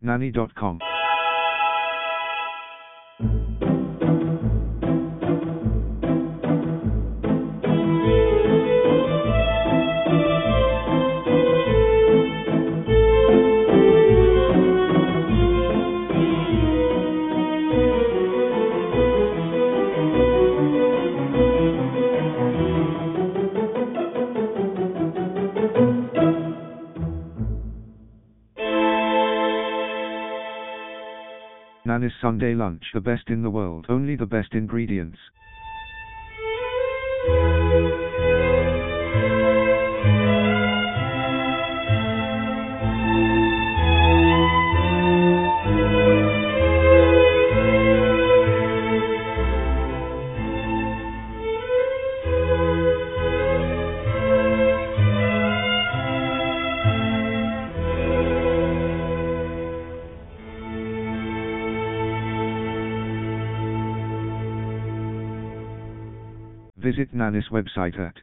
Nanny.com. Nanny's Sunday lunch. The best in the world. Only the best ingredients. Visit Nanny's website at